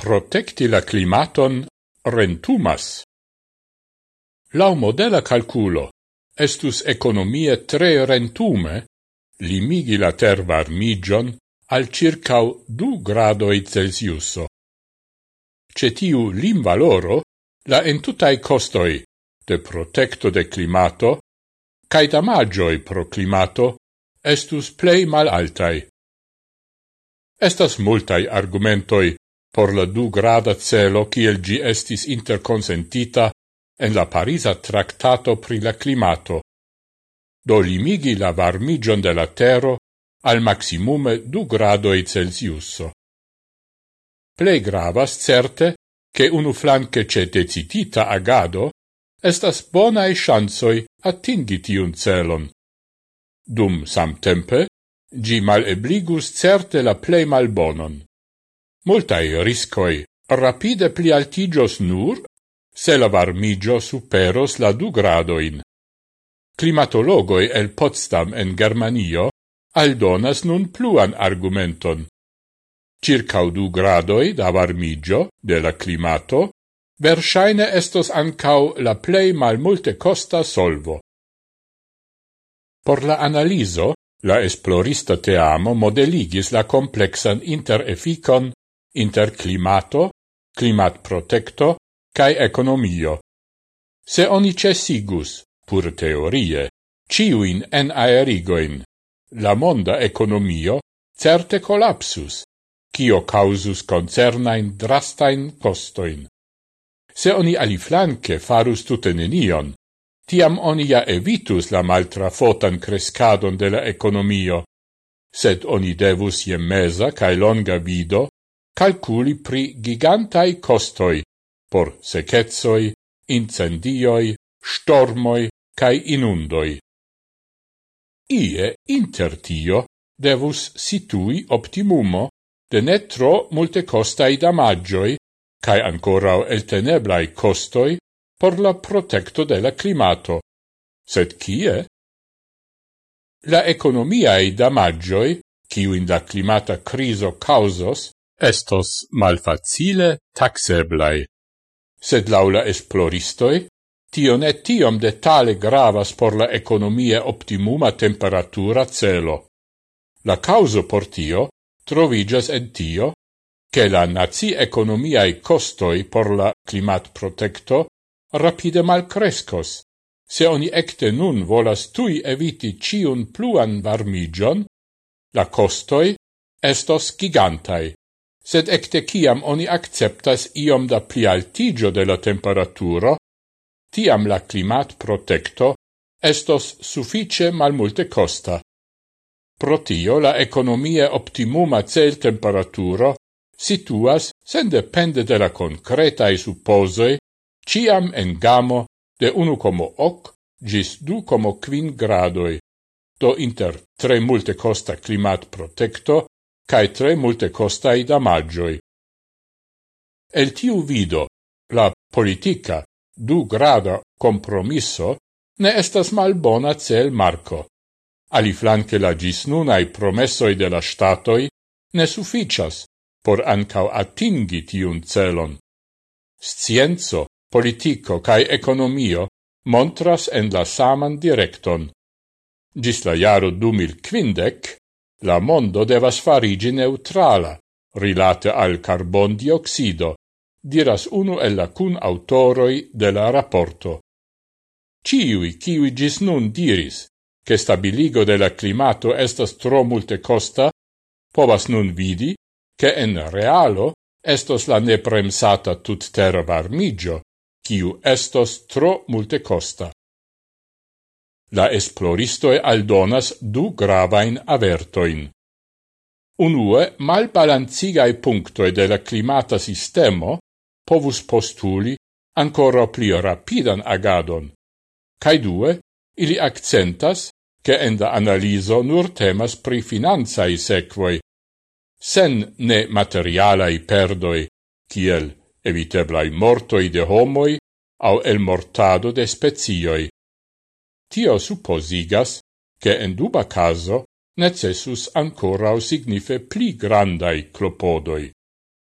Protecti la climaton rentumas. Lau modela calculo, estus economie tre rentume limigi la terva armigion al circau du gradoi Celsiuso. Cetiu lim valoro, la entutai costoi de protecto de climato cae damagioi pro climato estus plei mal altai. Estas multai argumentoi por la du grada celo kiel gi estis interconsentita en la Parisa Tractato pri la climato, do limigi la varmigion de la tero al maximume du gradoi Celsius. Plei gravas certe che unu flanque ce decitita agado estas bonae chansoi attingi tiun celon. Dum samtempe, gi mal ebligus certe la plei malbonon multae riscoi rapide pli altigios nur se la varmigio superos la du gradoin. Climatologoi el Potsdam en Germanio aldonas nun pluan argumenton. Circa du gradoi da varmigio de la climato versaine estos ancau la plei mal multe costa solvo. Por la analiso, la esplorista teamo modeligis la complexan interefficon inter climato, climat protecto, cae economio. Se oni cesigus, pur teorie, ciuin en aerigoin, la monda economio certe collapsus, cio causus concernain drastain costoin. Se oni aliflanque farus tutenenion, tiam oni ja evitus la maltrafotan crescadon de la economio, sed oni devus je mesa cae longa vido calculi pri gigantai costoi por sequezoi, incendioi, stormoi cae inundoi. Ie inter tio devus situi optimumo de netro multe costai damagioi cae ancora elteneblai costoi por la protecto de la climato. Sed cie? La economiae damagioi, ciuin la climata criso causos, estos malfacile taxeblai. Sed laula esploristoi, tio ne tiom detale gravas por la economie optimuma temperatura celo. La causo por tio trovigas en tio che la nazi economiae costoi por la climat protecto rapide malcrescos. Se oni ecte nun volas tui eviti ciun pluan varmigion, la costoi estos gigantai sed ecte ciam oni acceptas iom da plialtigio de la temperaturo, tiam la climat protecto estos suffice malmulte costa. Pro tio la economie optimuma cel temperaturo situas, sen depende de la concretae supposoi, ciam en gamo de 1,8 gis 2,5 gradoi, do inter tre multe costa climat protecto cae tre multe costai damagioi. El tiu vido, la politica, du grada compromisso, ne estas malbona cel marco. Ali flanque la gis nunai promessoi de la statoi ne sufficias por ancau atingi tiun celon. Scienzo, politico cae economio montras en la saman directon. Gis la jaro du mil quindec, La mondo devas farigi neutrala, rilate al carbon dioxido, diras unu el la cun autoroi de la rapporto. Ciui, ciui gis nun diris, che stabiligo de la climato estas tro multe costa, povas nun vidi, che en realo estos la nepremsata tut terra varmigio, ciu estos tro multe costa. La esploristoe aldonas du gravain avertoin. Unue, malbalancigai punctoi de la climata sistemo povus postuli ancora pli rapidan agadon. Cai due, ili accentas che enda analiso nur temas pri finanzai sequoi, sen ne materialai perdoi, kiel eviteblai mortoi de homoi au el mortado de spezioi. Tio supposigas che en duba caso necessus ancora signife pli grandai clopodoi.